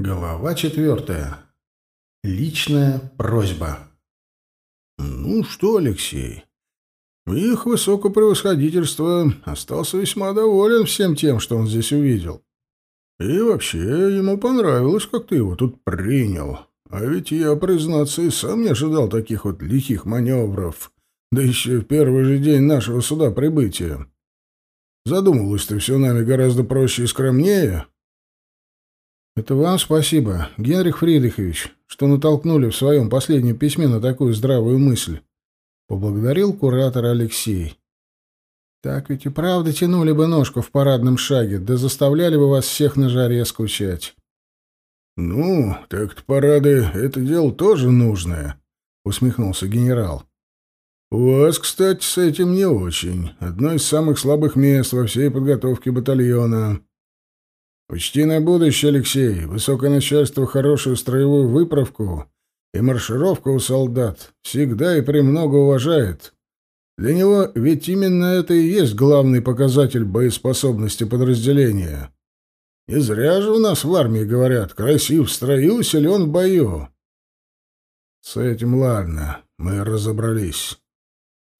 Глава четвертая. Личная просьба. «Ну что, Алексей, их высокопревосходительство остался весьма доволен всем тем, что он здесь увидел. И вообще ему понравилось, как ты его тут принял. А ведь я, признаться, и сам не ожидал таких вот лихих маневров, да еще в первый же день нашего суда прибытия. Задумалось ты все нами гораздо проще и скромнее». «Это вам спасибо, Генрих Фридрихович, что натолкнули в своем последнем письме на такую здравую мысль», — поблагодарил куратор Алексей. «Так ведь и правда тянули бы ножку в парадном шаге, да заставляли бы вас всех на жаре скучать». «Ну, так-то парады — это дело тоже нужное», — усмехнулся генерал. «У вас, кстати, с этим не очень. Одно из самых слабых мест во всей подготовке батальона». Учти на будущее, Алексей, высокое начальство хорошую строевую выправку и маршировку у солдат всегда и премного уважает. Для него ведь именно это и есть главный показатель боеспособности подразделения. Не зря же у нас в армии говорят «красив в строю, силен в бою». С этим ладно, мы разобрались.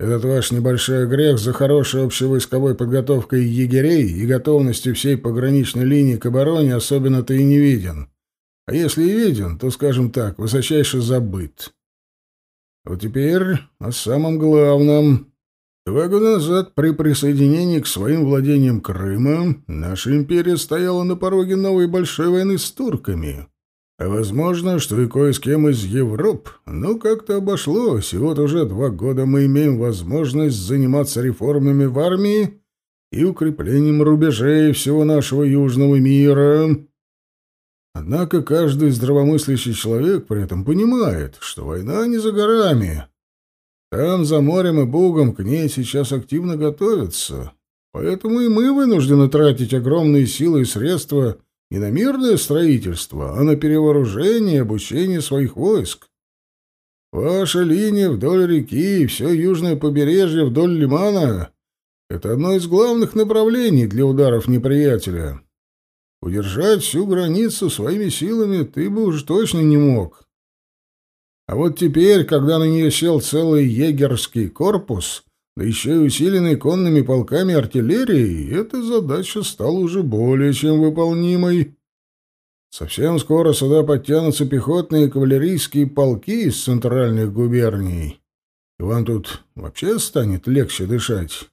Этот ваш небольшой грех за хорошей общевойсковой подготовкой егерей и готовностью всей пограничной линии к обороне особенно-то и не виден. А если и виден, то, скажем так, высочайше забыт. Вот теперь о самом главном. Два года назад, при присоединении к своим владениям Крыма, наша империя стояла на пороге новой большой войны с турками. Возможно, что и кое с кем из Европ, но как-то обошлось, и вот уже два года мы имеем возможность заниматься реформами в армии и укреплением рубежей всего нашего южного мира. Однако каждый здравомыслящий человек при этом понимает, что война не за горами. Там, за морем и Бугом, к ней сейчас активно готовятся. Поэтому и мы вынуждены тратить огромные силы и средства не на мирное строительство, а на перевооружение и обучение своих войск. Ваша линия вдоль реки и все южное побережье вдоль лимана — это одно из главных направлений для ударов неприятеля. Удержать всю границу своими силами ты бы уж точно не мог. А вот теперь, когда на нее сел целый егерский корпус, да еще и усиленный конными полками артиллерии, эта задача стала уже более чем выполнимой. Совсем скоро сюда подтянутся пехотные и кавалерийские полки из центральных губерний. И вам тут вообще станет легче дышать.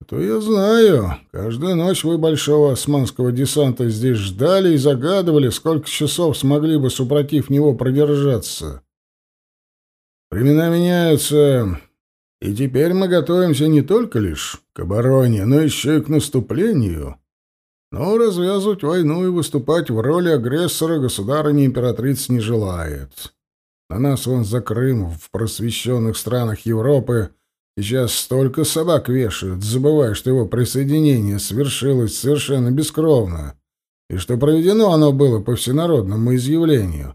А то я знаю, каждую ночь вы большого османского десанта здесь ждали и загадывали, сколько часов смогли бы, супротив него, продержаться. Времена меняются, и теперь мы готовимся не только лишь к обороне, но еще и к наступлению. Но развязывать войну и выступать в роли агрессора государыня-императрица не желает. На нас вон за Крым в просвещенных странах Европы сейчас столько собак вешают, забывая, что его присоединение свершилось совершенно бескровно, и что проведено оно было по всенародному изъявлению.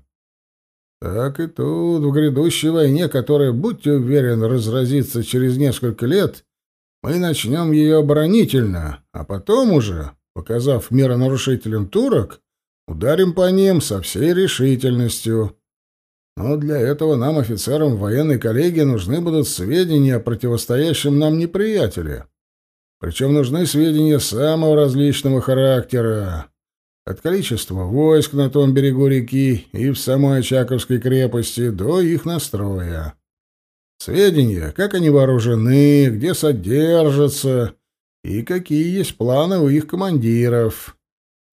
Так и тут, в грядущей войне, которая, будьте уверены, разразится через несколько лет, мы начнем ее оборонительно, а потом уже, показав миронарушителям турок, ударим по ним со всей решительностью. Но для этого нам, офицерам военной коллегии, нужны будут сведения о противостоящем нам неприятеле. Причем нужны сведения самого различного характера. От количества войск на том берегу реки и в самой Очаковской крепости до их настроя. Сведения, как они вооружены, где содержатся и какие есть планы у их командиров.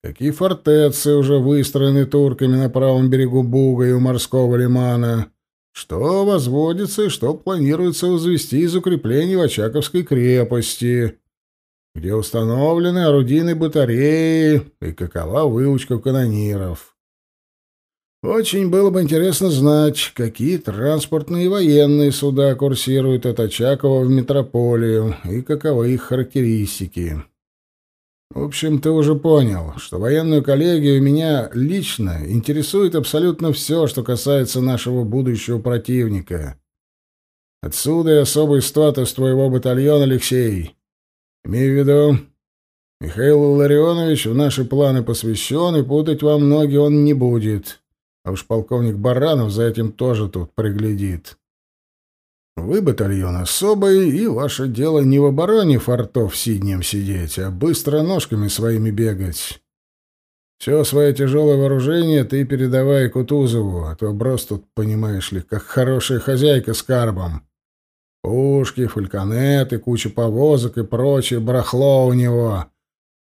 Какие фортеции уже выстроены турками на правом берегу Буга и у морского лимана. Что возводится и что планируется возвести из укреплений в Очаковской крепости где установлены орудийные батареи и какова выучка канониров. Очень было бы интересно знать, какие транспортные и военные суда курсируют от Очакова в метрополию и каковы их характеристики. В общем, ты уже понял, что военную коллегию меня лично интересует абсолютно все, что касается нашего будущего противника. Отсюда и особый статус твоего батальона, Алексей. Имею в виду, Михаил Ларионович в наши планы посвящен, и путать вам ноги он не будет. А уж полковник Баранов за этим тоже тут приглядит. Вы батальон особый, и ваше дело не в обороне фортов сиднем сидеть, а быстро ножками своими бегать. Все свое тяжелое вооружение ты передавай Кутузову, а то брос тут, понимаешь ли, как хорошая хозяйка с карбом. Пушки, фальконеты, куча повозок и прочее барахло у него.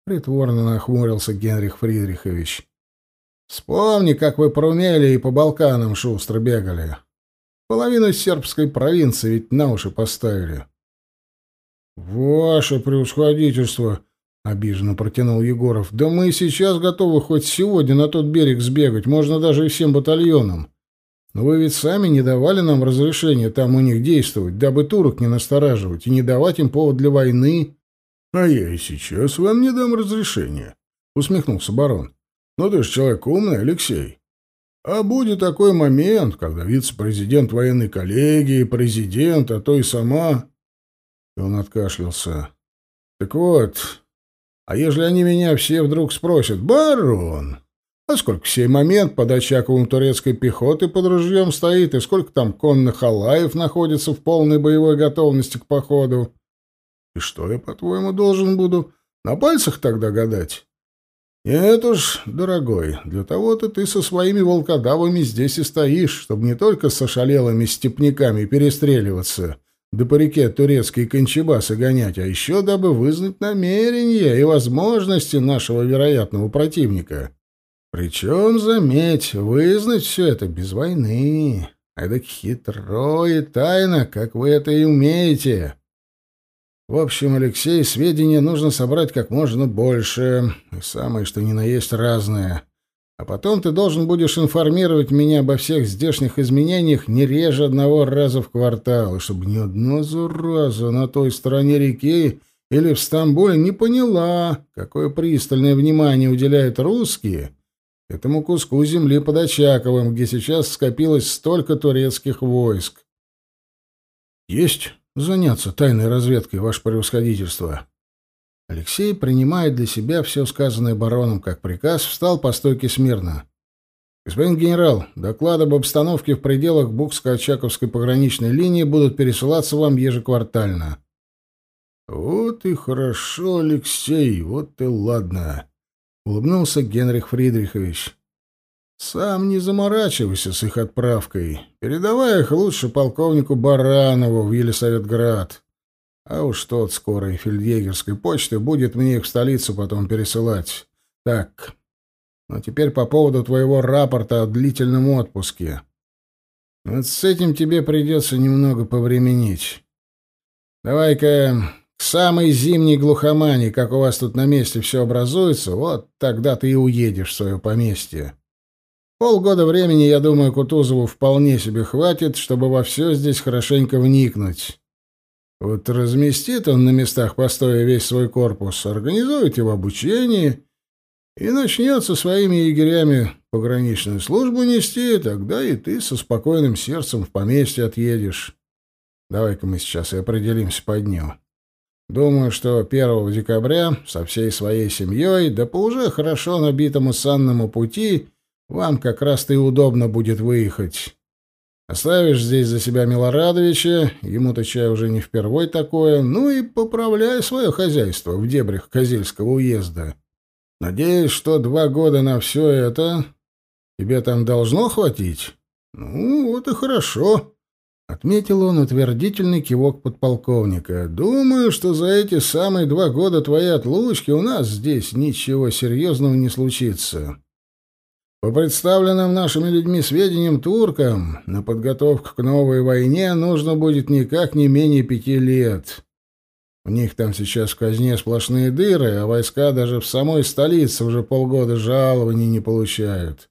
Притворно нахмурился Генрих Фридрихович. Вспомни, как вы по и по Балканам шустро бегали. Половину сербской провинции ведь на уши поставили. «Ваше превосходительство!» — обиженно протянул Егоров. «Да мы сейчас готовы хоть сегодня на тот берег сбегать, можно даже и всем батальонам. Но вы ведь сами не давали нам разрешения там у них действовать, дабы турок не настораживать и не давать им повод для войны». «А я и сейчас вам не дам разрешения», — усмехнулся барон. «Но ты же человек умный, Алексей. А будет такой момент, когда вице-президент военной коллегии, президент, а то и сама...» И он откашлялся. «Так вот, а если они меня все вдруг спросят, барон, а сколько в сей момент под Очаковым турецкой пехоты под ружьем стоит, и сколько там конных алаев находится в полной боевой готовности к походу? И что я, по-твоему, должен буду на пальцах тогда гадать?» «Нет уж, дорогой, для того-то ты со своими волкодавами здесь и стоишь, чтобы не только с ошалелыми степняками перестреливаться, да по реке турецкие кончебасы гонять, а еще дабы вызнать намерения и возможности нашего вероятного противника. Причем, заметь, вызнать все это без войны. Это хитро и тайно, как вы это и умеете». В общем, Алексей, сведения нужно собрать как можно больше, и самое что ни на есть разное. А потом ты должен будешь информировать меня обо всех здешних изменениях не реже одного раза в квартал, чтобы ни одна зараза на той стороне реки или в Стамбуле не поняла, какое пристальное внимание уделяют русские этому куску земли под Очаковым, где сейчас скопилось столько турецких войск. «Есть заняться тайной разведкой, ваше превосходительство. Алексей, принимая для себя все сказанное бароном как приказ, встал по стойке смирно. Господин генерал, доклады об обстановке в пределах Букско-Очаковской пограничной линии будут пересылаться вам ежеквартально. Вот и хорошо, Алексей, вот и ладно, улыбнулся Генрих Фридрихович. Сам не заморачивайся с их отправкой. Передавай их лучше полковнику Баранову в Елисаветград. А уж тот скорой фельдъегерской почты будет мне их в столицу потом пересылать. Так, но теперь по поводу твоего рапорта о длительном отпуске. Вот с этим тебе придется немного повременить. Давай-ка к самой зимней глухомане, как у вас тут на месте все образуется, вот тогда ты и уедешь в свое поместье. Полгода времени, я думаю, Кутузову вполне себе хватит, чтобы во все здесь хорошенько вникнуть. Вот разместит он на местах постоя весь свой корпус, организует его обучение и начнет со своими егерями пограничную службу нести, тогда и ты со спокойным сердцем в поместье отъедешь. Давай-ка мы сейчас и определимся по дню. Думаю, что 1 декабря со всей своей семьей, да по уже хорошо набитому санному пути, вам как раз-то и удобно будет выехать. Оставишь здесь за себя Милорадовича, ему-то чай уже не впервой такое, ну и поправляй свое хозяйство в дебрях Козельского уезда. Надеюсь, что два года на все это тебе там должно хватить? Ну, вот и хорошо. Отметил он утвердительный кивок подполковника. «Думаю, что за эти самые два года твоей отлучки у нас здесь ничего серьезного не случится. По представленным нашими людьми сведениям туркам, на подготовку к новой войне нужно будет никак не менее пяти лет. У них там сейчас в казне сплошные дыры, а войска даже в самой столице уже полгода жалований не получают.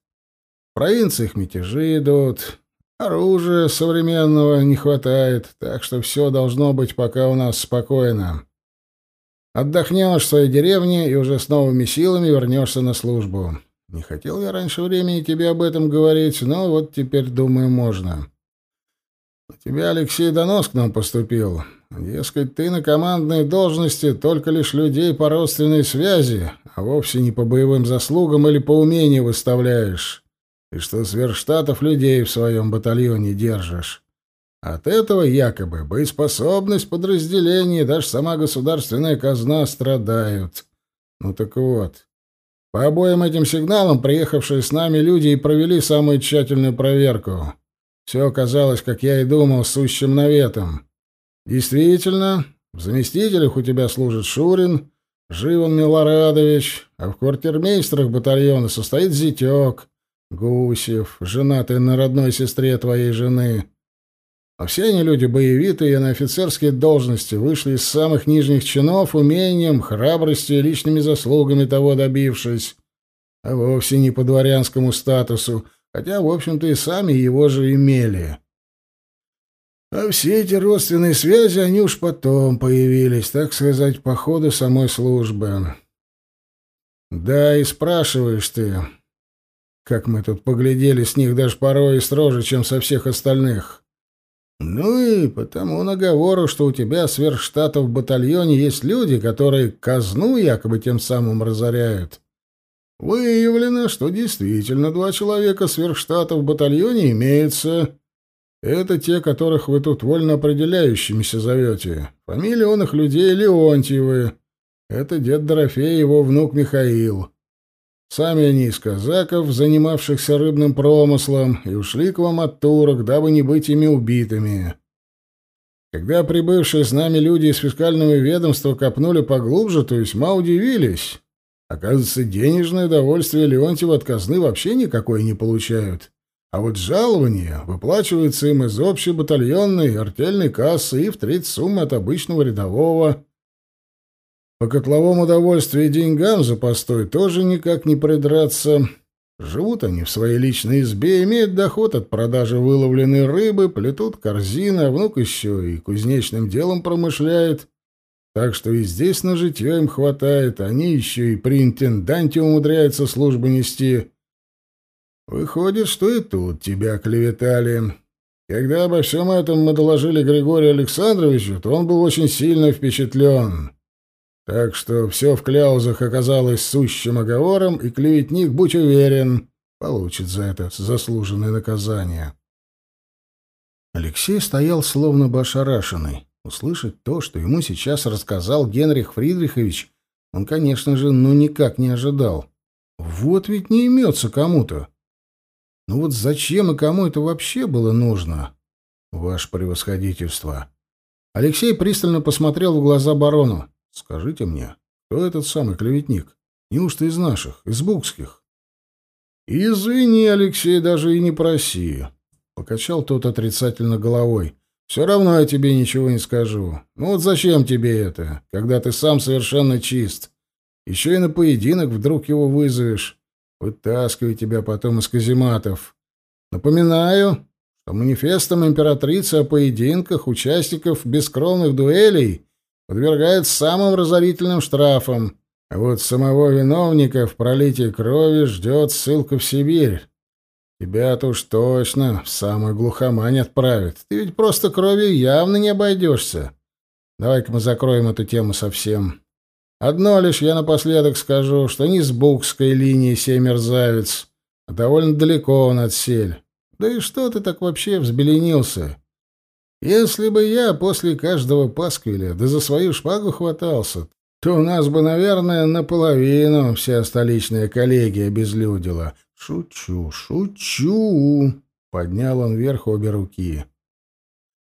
В провинциях мятежи идут, оружия современного не хватает, так что все должно быть пока у нас спокойно. Отдохнешь в своей деревне и уже с новыми силами вернешься на службу. Не хотел я раньше времени тебе об этом говорить, но вот теперь, думаю, можно. У тебя, Алексей, донос к нам поступил. Дескать, ты на командной должности только лишь людей по родственной связи, а вовсе не по боевым заслугам или по умению выставляешь. И что сверхштатов людей в своем батальоне держишь. От этого якобы боеспособность подразделений даже сама государственная казна страдают. Ну так вот, по обоим этим сигналам приехавшие с нами люди и провели самую тщательную проверку. Все оказалось, как я и думал, сущим наветом. Действительно, в заместителях у тебя служит Шурин, Живан Милорадович, а в квартирмейстрах батальона состоит Зятек, Гусев, женатый на родной сестре твоей жены. А все они люди боевитые на офицерские должности, вышли из самых нижних чинов умением, храбростью и личными заслугами того добившись, а вовсе не по дворянскому статусу, хотя, в общем-то, и сами его же имели. А все эти родственные связи, они уж потом появились, так сказать, по ходу самой службы. Да, и спрашиваешь ты, как мы тут поглядели с них даже порой и строже, чем со всех остальных. Ну и по тому наговору, что у тебя сверхштата в батальоне есть люди, которые казну якобы тем самым разоряют. Выявлено, что действительно два человека сверхштата в батальоне имеются. Это те, которых вы тут вольно определяющимися зовете. Фамилия он их людей Леонтьевы. Это дед Дорофей, его внук Михаил. Сами они из казаков, занимавшихся рыбным промыслом, и ушли к вам от турок, дабы не быть ими убитыми. Когда прибывшие с нами люди из фискального ведомства копнули поглубже, то весьма удивились. Оказывается, денежное довольствие Леонтьева от казны вообще никакое не получают. А вот жалование выплачивается им из общей батальонной артельной кассы и в треть суммы от обычного рядового. По котловому удовольствию и деньгам за постой тоже никак не придраться. Живут они в своей личной избе, имеют доход от продажи выловленной рыбы, плетут корзины, а внук еще и кузнечным делом промышляет. Так что и здесь на житье им хватает, они еще и при интенданте умудряются службу нести. Выходит, что и тут тебя клеветали. Когда обо всем этом мы доложили Григорию Александровичу, то он был очень сильно впечатлен. Так что все в кляузах оказалось сущим оговором, и клеветник, будь уверен, получит за это заслуженное наказание. Алексей стоял словно бы ошарашенный. Услышать то, что ему сейчас рассказал Генрих Фридрихович, он, конечно же, ну никак не ожидал. Вот ведь не имется кому-то. Ну вот зачем и кому это вообще было нужно? Ваше превосходительство. Алексей пристально посмотрел в глаза барону. Скажите мне, кто этот самый клеветник? Неужто из наших, из букских? Извини, Алексей, даже и не проси. Покачал тот отрицательно головой. Все равно я тебе ничего не скажу. Ну вот зачем тебе это, когда ты сам совершенно чист? Еще и на поединок вдруг его вызовешь. Вытаскивай тебя потом из казематов. Напоминаю, что манифестом императрицы о поединках участников бескровных дуэлей подвергает самым разорительным штрафам. А вот самого виновника в пролитии крови ждет ссылка в Сибирь. Тебя-то уж точно в самую глухомань отправят. Ты ведь просто кровью явно не обойдешься. Давай-ка мы закроем эту тему совсем. Одно лишь я напоследок скажу, что не с Букской линии сей мерзавец, а довольно далеко он отсель. Да и что ты так вообще взбеленился? Если бы я после каждого пасквиля да за свою шпагу хватался, то у нас бы, наверное, наполовину вся столичная коллегия обезлюдила. Шучу, шучу. Поднял он вверх обе руки.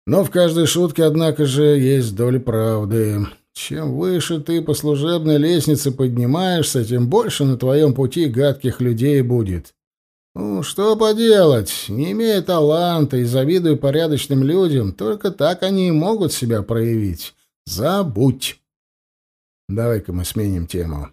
Но в каждой шутке, однако же, есть доля правды. Чем выше ты по служебной лестнице поднимаешься, тем больше на твоем пути гадких людей будет. Ну, что поделать, не имея таланта и завидуя порядочным людям, только так они и могут себя проявить. Забудь. Давай-ка мы сменим тему.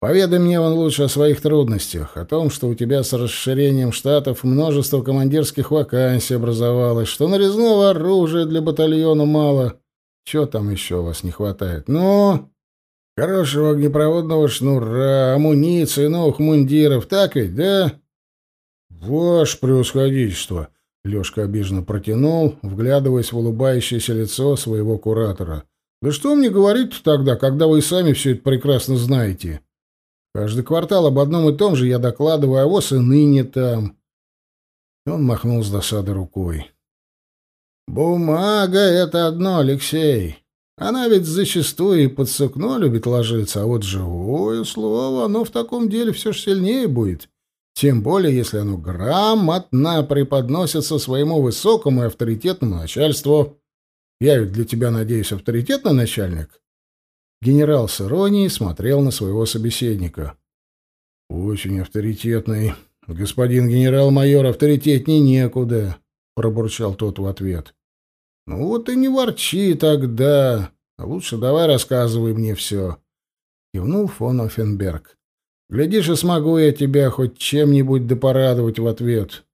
Поведай мне вон лучше о своих трудностях, о том, что у тебя с расширением штатов множество командирских вакансий образовалось, что нарезного оружия для батальона мало, чего там еще у вас не хватает? Ну, хорошего огнепроводного шнура, амуниции, новых мундиров, так ведь, да? Ваше превосходительство, Лёшка обиженно протянул, вглядываясь в улыбающееся лицо своего куратора. «Да что мне говорить тогда, когда вы сами все это прекрасно знаете? Каждый квартал об одном и том же я докладываю, а воз и ныне там». Он махнул с досады рукой. «Бумага — это одно, Алексей. Она ведь зачастую и под сукно любит ложиться, а вот живое слово, оно в таком деле все же сильнее будет. Тем более, если оно грамотно преподносится своему высокому и авторитетному начальству. Я ведь для тебя, надеюсь, авторитетный начальник?» Генерал с иронией смотрел на своего собеседника. «Очень авторитетный. Господин генерал-майор, авторитетней некуда», — пробурчал тот в ответ. «Ну вот и не ворчи тогда. Лучше давай рассказывай мне все», — кивнул фон Оффенберг. Глядишь, и смогу я тебя хоть чем-нибудь да порадовать в ответ.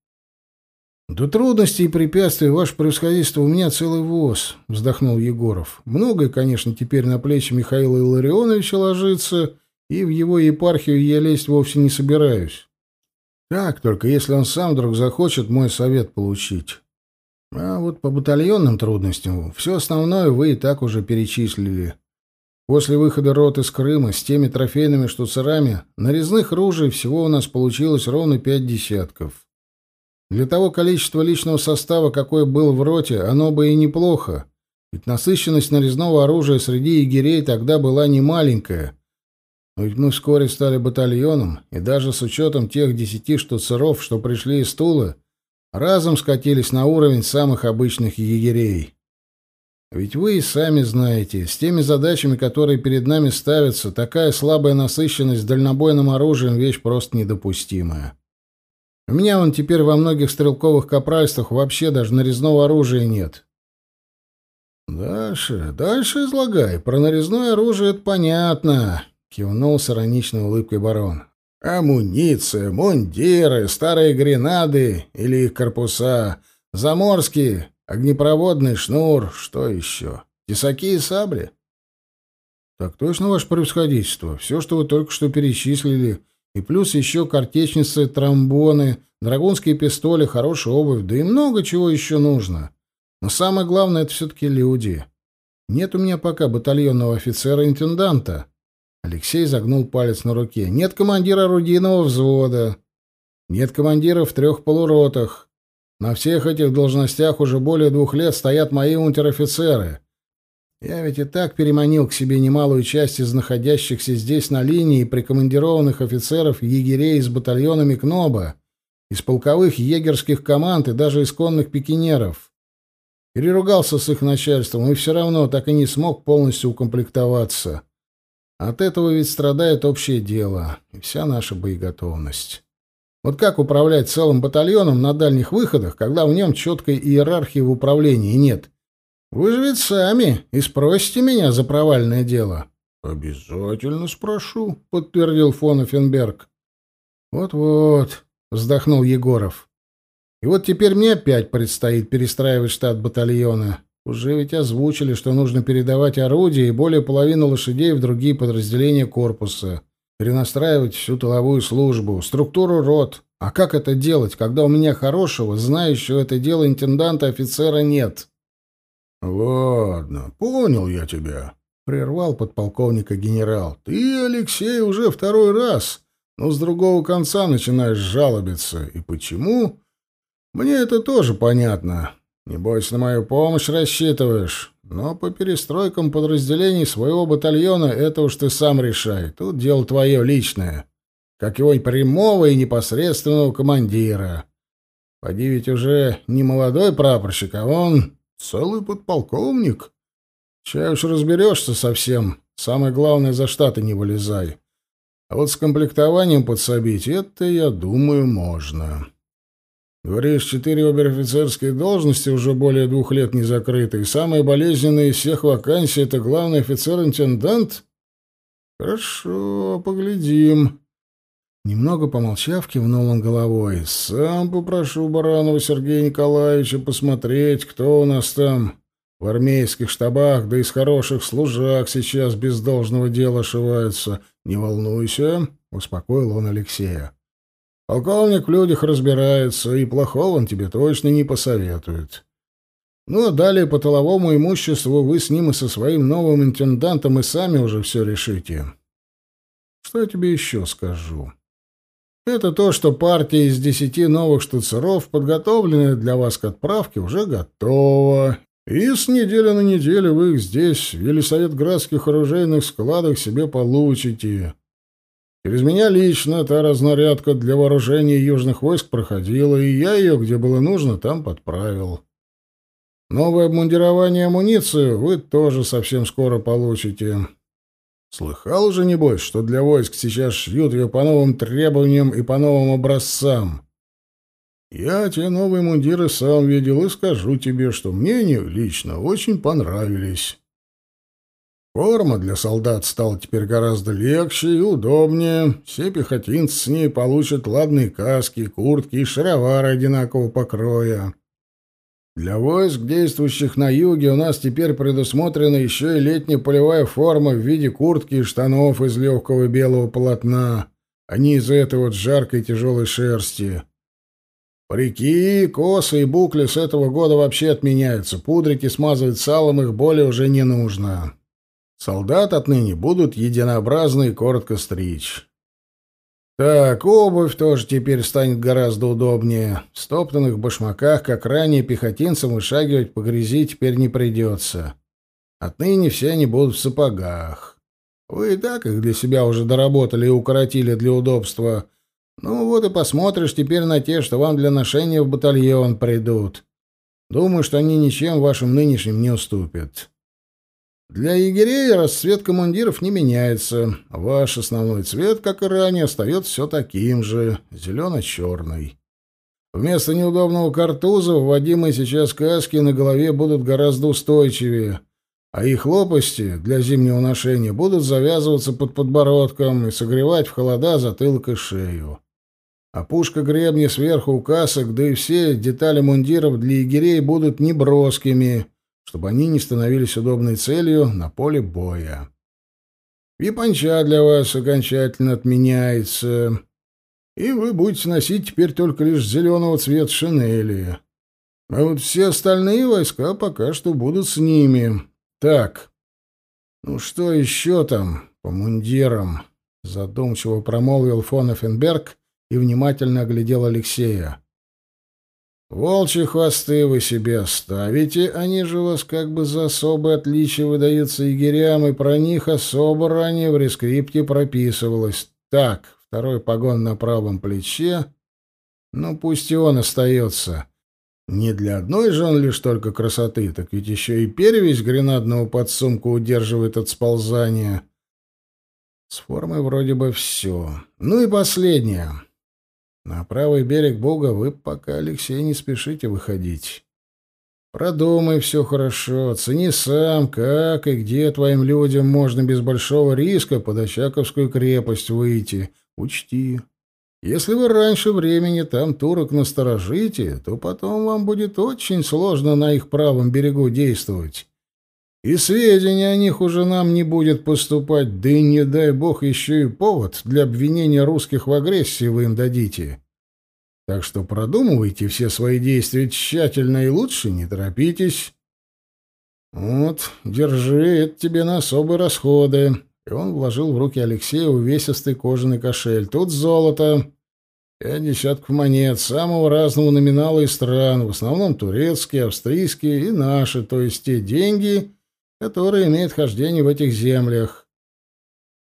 — Да трудностей и препятствий, ваше превосходительство, у меня целый воз, — вздохнул Егоров. Многое, конечно, теперь на плечи Михаила Илларионовича ложится, и в его епархию я лезть вовсе не собираюсь. Так, только если он сам вдруг захочет мой совет получить. А вот по батальонным трудностям все основное вы и так уже перечислили. После выхода рот из Крыма с теми трофейными штуцерами нарезных ружей всего у нас получилось ровно пять десятков. Для того количества личного состава, какое был в роте, оно бы и неплохо, ведь насыщенность нарезного оружия среди егерей тогда была немаленькая. Но ведь мы вскоре стали батальоном, и даже с учетом тех десяти штуцеров, что пришли из Тулы, разом скатились на уровень самых обычных егерей. Ведь вы и сами знаете, с теми задачами, которые перед нами ставятся, такая слабая насыщенность дальнобойным оружием — вещь просто недопустимая. У меня вон теперь во многих стрелковых капральствах вообще даже нарезного оружия нет. «Дальше, дальше излагай. Про нарезное оружие это понятно», — кивнул с ироничной улыбкой барон. «Амуниция, мундиры, старые гренады или их корпуса, заморские, Огнепроводный шнур, что еще? Тесаки и сабли? Так точно, ваше превосходительство. Все, что вы только что перечислили, и плюс еще картечницы, тромбоны, драгунские пистоли, хорошая обувь, да и много чего еще нужно. Но самое главное — это все-таки люди. Нет у меня пока батальонного офицера-интенданта. Алексей загнул палец на руке. Нет командира орудийного взвода. Нет командира в трех полуротах. На всех этих должностях уже более двух лет стоят мои унтер-офицеры. Я ведь и так переманил к себе немалую часть из находящихся здесь на линии прикомандированных офицеров егерей из батальонами КНОБа, из полковых егерских команд и даже из конных пикинеров. Переругался с их начальством и все равно так и не смог полностью укомплектоваться. От этого ведь страдает общее дело и вся наша боеготовность. Вот как управлять целым батальоном на дальних выходах, когда в нем четкой иерархии в управлении нет? Вы же ведь сами и спросите меня за провальное дело. — Обязательно спрошу, — подтвердил фон Оффенберг. Вот — Вот-вот, — вздохнул Егоров. — И вот теперь мне опять предстоит перестраивать штат батальона. Уже ведь озвучили, что нужно передавать орудия и более половины лошадей в другие подразделения корпуса перенастраивать всю тыловую службу, структуру рот. А как это делать, когда у меня хорошего, знающего это дело интенданта-офицера нет? — Ладно, понял я тебя, — прервал подполковника генерал. — Ты, Алексей, уже второй раз, но с другого конца начинаешь жалобиться. И почему? Мне это тоже понятно. Небось, на мою помощь рассчитываешь. Но по перестройкам подразделений своего батальона это уж ты сам решай. Тут дело твое личное. Как его прямого и непосредственного командира. Поди ведь уже не молодой прапорщик, а он целый подполковник. Чай уж разберешься совсем. Самое главное, за штаты не вылезай. А вот с комплектованием подсобить, это, я думаю, можно. Говоришь, четыре обер-офицерские должности уже более двух лет не закрыты, и самая болезненная из всех вакансий — это главный офицер-интендант? Хорошо, поглядим. Немного помолчав, кивнул он головой. Сам попрошу Баранова Сергея Николаевича посмотреть, кто у нас там в армейских штабах, да из хороших служак сейчас без должного дела ошиваются. Не волнуйся, — успокоил он Алексея. Полковник в людях разбирается, и плохого он тебе точно не посоветует. Ну, а далее по толовому имуществу вы с ним и со своим новым интендантом и сами уже все решите. Что я тебе еще скажу? Это то, что партия из десяти новых штуцеров, подготовленная для вас к отправке, уже готова. И с недели на неделю вы их здесь, в Елисаветградских оружейных складах, себе получите. Через меня лично та разнарядка для вооружения южных войск проходила, и я ее, где было нужно, там подправил. Новое обмундирование и амуницию вы тоже совсем скоро получите. Слыхал уже, небось, что для войск сейчас шьют ее по новым требованиям и по новым образцам? Я те новые мундиры сам видел и скажу тебе, что мне они лично очень понравились. Форма для солдат стала теперь гораздо легче и удобнее. Все пехотинцы с ней получат ладные каски, куртки и шаровары одинакового покроя. Для войск, действующих на юге, у нас теперь предусмотрена еще и летняя полевая форма в виде куртки и штанов из легкого белого полотна, а не из этой вот жаркой тяжелой шерсти. Парики, косы и букли с этого года вообще отменяются. Пудрить и смазывать салом их более уже не нужно. Солдат отныне будут единообразно и коротко стричь. Так, обувь тоже теперь станет гораздо удобнее. В стоптанных башмаках, как ранее, пехотинцам вышагивать по грязи теперь не придется. Отныне все они будут в сапогах. Вы и так их для себя уже доработали и укоротили для удобства. Ну вот и посмотришь теперь на те, что вам для ношения в батальон придут. Думаю, что они ничем вашим нынешним не уступят. Для егерей расцвет командиров не меняется. Ваш основной цвет, как и ранее, остается все таким же — зелено-черный. Вместо неудобного картуза вводимые сейчас каски на голове будут гораздо устойчивее, а их лопасти для зимнего ношения будут завязываться под подбородком и согревать в холода затылок и шею. А пушка гребня сверху у касок, да и все детали мундиров для егерей будут неброскими — чтобы они не становились удобной целью на поле боя. Випанча для вас окончательно отменяется, и вы будете носить теперь только лишь зеленого цвета шинели. А вот все остальные войска пока что будут с ними. Так, ну что еще там по мундирам? Задумчиво промолвил фон Эффенберг и внимательно оглядел Алексея. Волчьи хвосты вы себе оставите, они же у вас как бы за особое отличие выдаются егерям, и про них особо ранее в рескрипте прописывалось. Так, второй погон на правом плече, ну пусть и он остается. Не для одной же он лишь только красоты, так ведь еще и перевесь гренадного подсумку удерживает от сползания. С формой вроде бы все. Ну и последнее. На правый берег Бога вы пока, Алексей, не спешите выходить. Продумай все хорошо, оцени сам, как и где твоим людям можно без большого риска под Очаковскую крепость выйти. Учти, если вы раньше времени там турок насторожите, то потом вам будет очень сложно на их правом берегу действовать. И сведения о них уже нам не будет поступать, да и не дай бог еще и повод для обвинения русских в агрессии вы им дадите. Так что продумывайте все свои действия тщательно и лучше не торопитесь. Вот, держи, это тебе на особые расходы. И он вложил в руки Алексея увесистый кожаный кошель. Тут золото. Пять десятков монет самого разного номинала и стран, в основном турецкие, австрийские и наши, то есть те деньги, которые имеют хождение в этих землях.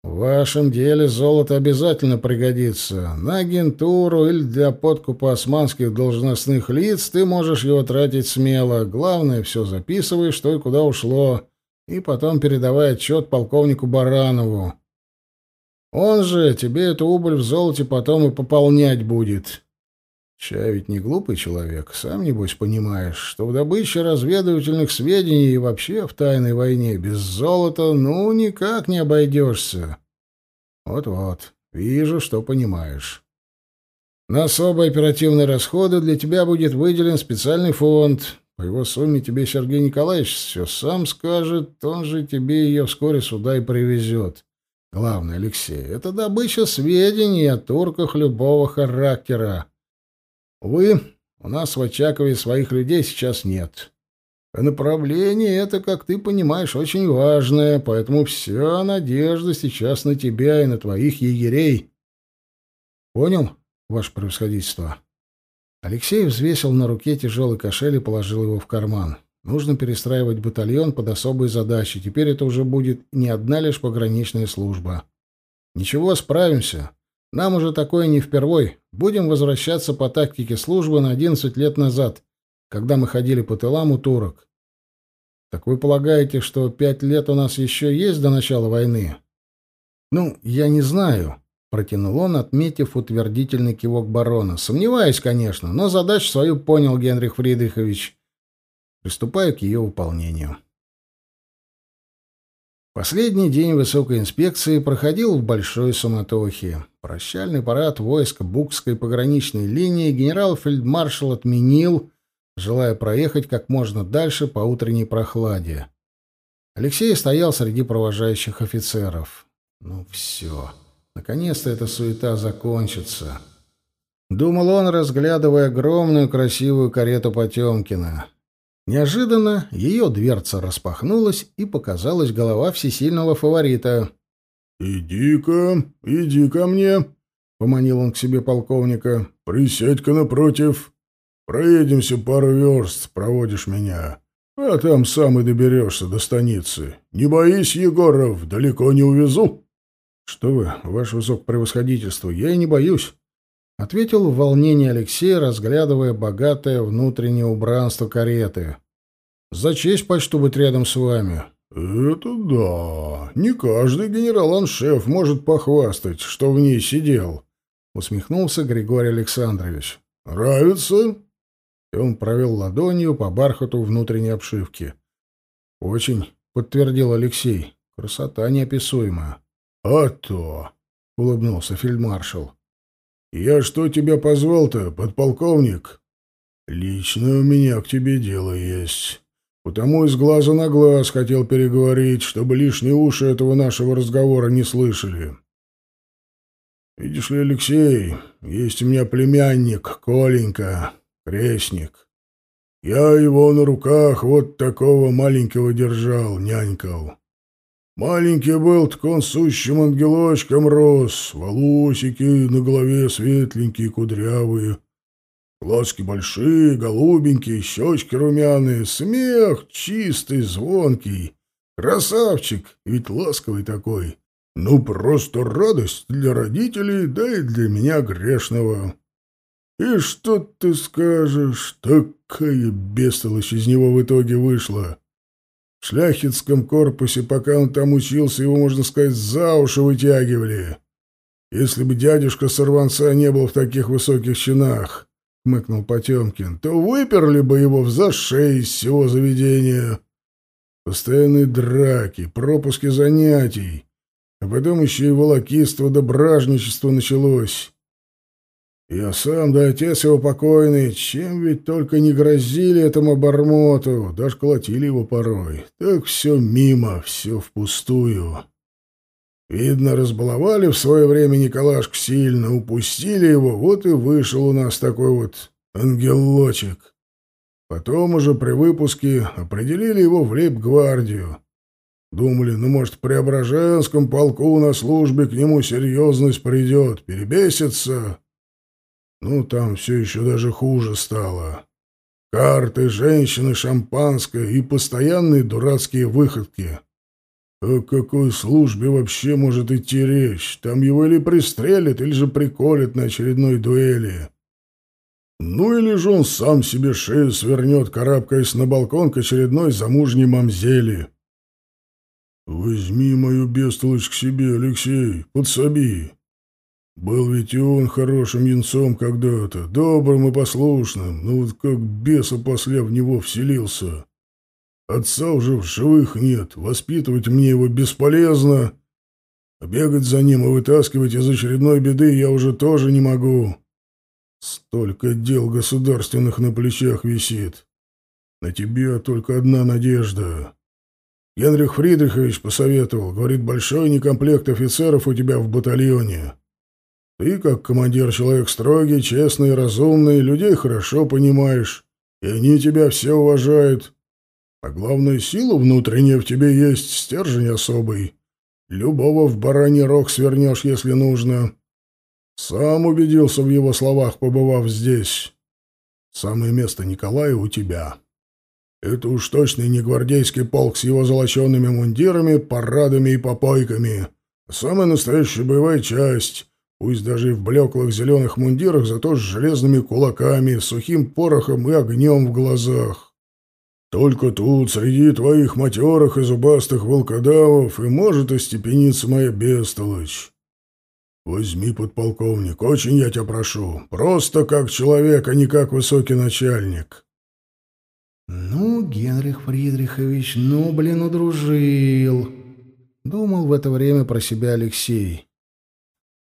В вашем деле золото обязательно пригодится. На агентуру или для подкупа османских должностных лиц ты можешь его тратить смело. Главное, все записывай, что и куда ушло, и потом передавай отчет полковнику Баранову. Он же тебе эту убыль в золоте потом и пополнять будет. Чай ведь не глупый человек, сам, небось, понимаешь, что в добыче разведывательных сведений и вообще в тайной войне без золота ну никак не обойдешься. Вот-вот, вижу, что понимаешь. На особые оперативные расходы для тебя будет выделен специальный фонд. По его сумме тебе Сергей Николаевич все сам скажет, он же тебе ее вскоре сюда и привезет. Главное, Алексей, это добыча сведений о турках любого характера. Увы, у нас в Очакове своих людей сейчас нет. А направление это, как ты понимаешь, очень важное, поэтому вся надежда сейчас на тебя и на твоих егерей. Понял, ваше превосходительство? Алексей взвесил на руке тяжелый кошель и положил его в карман. Нужно перестраивать батальон под особые задачи. Теперь это уже будет не одна лишь пограничная служба. Ничего, справимся. Нам уже такое не впервой. Будем возвращаться по тактике службы на 11 лет назад, когда мы ходили по тылам у турок. Так вы полагаете, что пять лет у нас еще есть до начала войны? Ну, я не знаю. Протянул он, отметив утвердительный кивок барона. Сомневаюсь, конечно, но задачу свою понял Генрих Фридрихович. Приступаю к ее выполнению. Последний день высокой инспекции проходил в большой суматохе. Прощальный парад войск Букской пограничной линии генерал-фельдмаршал отменил, желая проехать как можно дальше по утренней прохладе. Алексей стоял среди провожающих офицеров. Ну все. Наконец-то эта суета закончится. Думал он, разглядывая огромную красивую карету Потемкина. Неожиданно ее дверца распахнулась, и показалась голова всесильного фаворита. «Иди-ка, иди ко мне», — поманил он к себе полковника. «Присядь-ка напротив. Проедемся пару верст, проводишь меня. А там сам и доберешься до станицы. Не боись, Егоров, далеко не увезу». «Что вы, ваше высокопревосходительство, я и не боюсь», — ответил в волнении Алексей, разглядывая богатое внутреннее убранство кареты. «За честь почту быть рядом с вами». «Это да. Не каждый генерал-аншеф может похвастать, что в ней сидел», — усмехнулся Григорий Александрович. «Нравится?» И он провел ладонью по бархату внутренней обшивки. «Очень», — подтвердил Алексей. «Красота неописуемая». «А то!» — улыбнулся фельдмаршал. «Я что тебя позвал-то, подполковник?» «Лично у меня к тебе дело есть. Потому из глаза на глаз хотел переговорить, чтобы лишние уши этого нашего разговора не слышали. Видишь ли, Алексей, есть у меня племянник, Коленька, крестник. Я его на руках вот такого маленького держал, нянькал. Маленький был, так он сущим ангелочком рос, волосики на голове светленькие, кудрявые, глазки большие, голубенькие, щечки румяные, смех чистый, звонкий. Красавчик, ведь ласковый такой. Ну, просто радость для родителей, да и для меня грешного. И что ты скажешь, такая бестолочь из него в итоге вышла. В шляхетском корпусе, пока он там учился, его, можно сказать, за уши вытягивали. Если бы дядюшка Сорванца не был в таких высоких чинах, — хмыкнул Потемкин, — то выперли бы его в зашей из всего заведения. Постоянные драки, пропуски занятий, а потом еще и волокиство да бражничество началось. Я сам, да отец его покойный, чем ведь только не грозили этому обормоту, даже колотили его порой. Так все мимо, все впустую. Видно, разбаловали в свое время Николашку сильно, упустили его, вот и вышел у нас такой вот ангелочек. Потом уже при выпуске определили его в лейб-гвардию. Думали, ну, может, в Преображенском полку на службе к нему серьезность придет, перебесится. Ну, там все еще даже хуже стало. Карты, женщины, шампанское и постоянные дурацкие выходки. О какой службе вообще может идти речь? Там его или пристрелят, или же приколят на очередной дуэли. Ну или же он сам себе шею свернет, карабкаясь на балкон к очередной замужней мамзели. «Возьми мою бестолочь к себе, Алексей, подсоби. Был ведь и он хорошим юнцом когда-то, добрым и послушным, но вот как беса после в него вселился. Отца уже в живых нет, воспитывать мне его бесполезно, а бегать за ним и вытаскивать из очередной беды я уже тоже не могу. Столько дел государственных на плечах висит. На тебе только одна надежда. Генрих Фридрихович посоветовал. Говорит, большой некомплект офицеров у тебя в батальоне. Ты, как командир, человек строгий, честный, разумный, людей хорошо понимаешь, и они тебя все уважают. А главное, сила внутренняя в тебе есть, стержень особый. Любого в бараний рог свернешь, если нужно. Сам убедился в его словах, побывав здесь. Самое место Николая у тебя. Это уж точно не гвардейский полк с его золоченными мундирами, парадами и попойками. Самая настоящая боевая часть, пусть даже и в блеклых зеленых мундирах, зато с железными кулаками, сухим порохом и огнем в глазах. Только тут, среди твоих матерых и зубастых волкодавов, и может остепениться моя бестолочь. Возьми, подполковник, очень я тебя прошу, просто как человек, а не как высокий начальник. «Ну, Генрих Фридрихович, ну, блин, удружил!» Думал в это время про себя Алексей.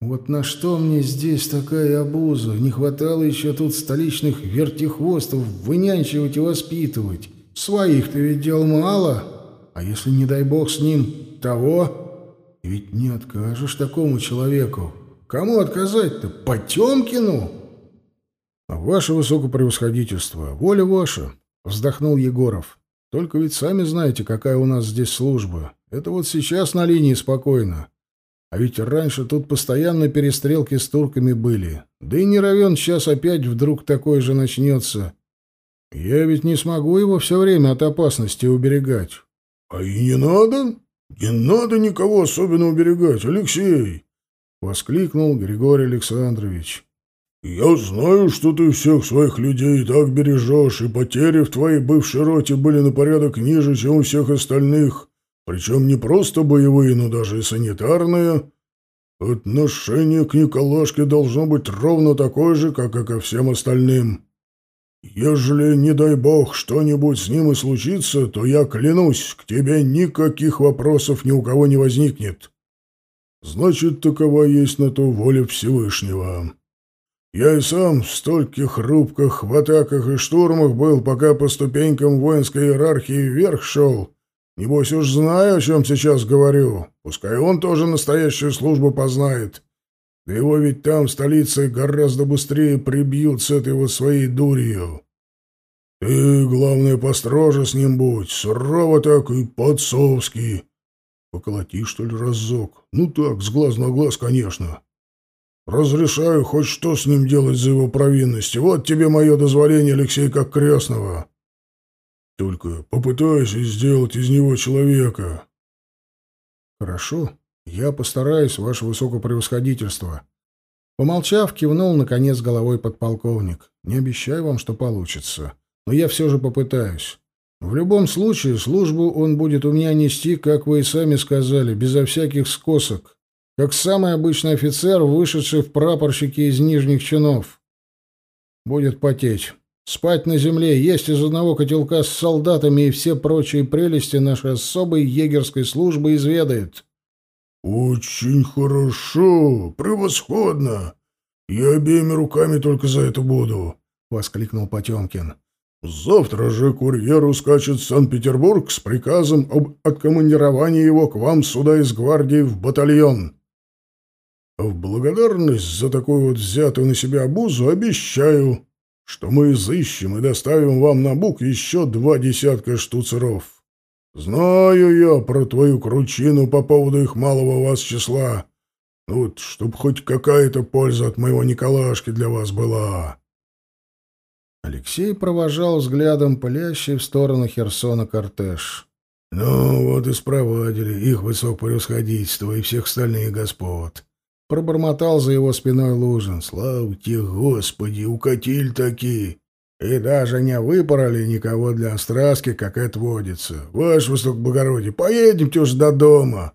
«Вот на что мне здесь такая обуза? Не хватало еще тут столичных вертихвостов вынянчивать и воспитывать. Своих-то ведь дел мало, а если, не дай бог, с ним того, ведь не откажешь такому человеку. Кому отказать-то? Потемкину?» «Ваше высокопревосходительство, воля ваша!» Вздохнул Егоров. Только ведь сами знаете, какая у нас здесь служба. Это вот сейчас на линии спокойно. А ведь раньше тут постоянно перестрелки с турками были. Да и не равен сейчас опять вдруг такое же начнется. Я ведь не смогу его все время от опасности уберегать. — А и не надо. Не надо никого особенно уберегать, Алексей! — воскликнул Григорий Александрович. «Я знаю, что ты всех своих людей так бережешь, и потери в твоей бывшей роте были на порядок ниже, чем у всех остальных, причем не просто боевые, но даже и санитарные. Отношение к Николашке должно быть ровно такое же, как и ко всем остальным. Ежели, не дай бог, что-нибудь с ним и случится, то я клянусь, к тебе никаких вопросов ни у кого не возникнет. Значит, такова есть на то воля Всевышнего». Я и сам в стольких рубках, в атаках и штурмах был, пока по ступенькам воинской иерархии вверх шел. Небось уж знаю, о чем сейчас говорю. Пускай он тоже настоящую службу познает. Да его ведь там, в столице, гораздо быстрее прибьют с этой вот своей дурью. Ты, главное, построже с ним будь, сурово так и подсовски. Поколоти, что ли, разок? Ну так, с глаз на глаз, конечно. Разрешаю хоть что с ним делать за его провинности. Вот тебе мое дозволение, Алексей, как крестного. Только попытайся сделать из него человека. Хорошо, я постараюсь, ваше высокопревосходительство. Помолчав, кивнул, наконец, головой подполковник. Не обещаю вам, что получится, но я все же попытаюсь. В любом случае, службу он будет у меня нести, как вы и сами сказали, безо всяких скосок как самый обычный офицер, вышедший в прапорщики из нижних чинов. Будет потеть. Спать на земле, есть из одного котелка с солдатами и все прочие прелести нашей особой егерской службы изведает. «Очень хорошо, превосходно! Я обеими руками только за это буду!» — воскликнул Потемкин. «Завтра же курьер ускачет в Санкт-Петербург с приказом об откомандировании его к вам сюда из гвардии в батальон. В благодарность за такую вот взятую на себя обузу обещаю, что мы изыщем и доставим вам на бук еще два десятка штуцеров. Знаю я про твою кручину по поводу их малого у вас числа. Ну вот, чтоб хоть какая-то польза от моего Николашки для вас была». Алексей провожал взглядом пылящий в сторону Херсона кортеж. «Ну, вот и спровадили их высокопревосходительство и всех остальных господ. Пробормотал за его спиной Лужин. «Слава тебе, Господи, укатили такие! И даже не выпороли никого для остраски, как это водится. Ваше высокоблагородие, поедемте уж до дома!»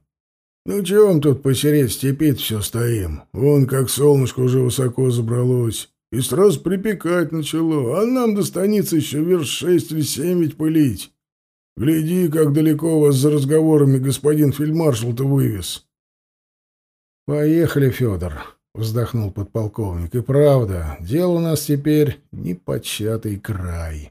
«Ну, чем тут посереть степи все стоим? Вон как солнышко уже высоко забралось, и сразу припекать начало, а нам до станицы еще верст шесть или семь ведь пылить. Гляди, как далеко вас за разговорами господин фельдмаршал-то вывез». «Поехали, Федор», — вздохнул подполковник. «И правда, дело у нас теперь непочатый край».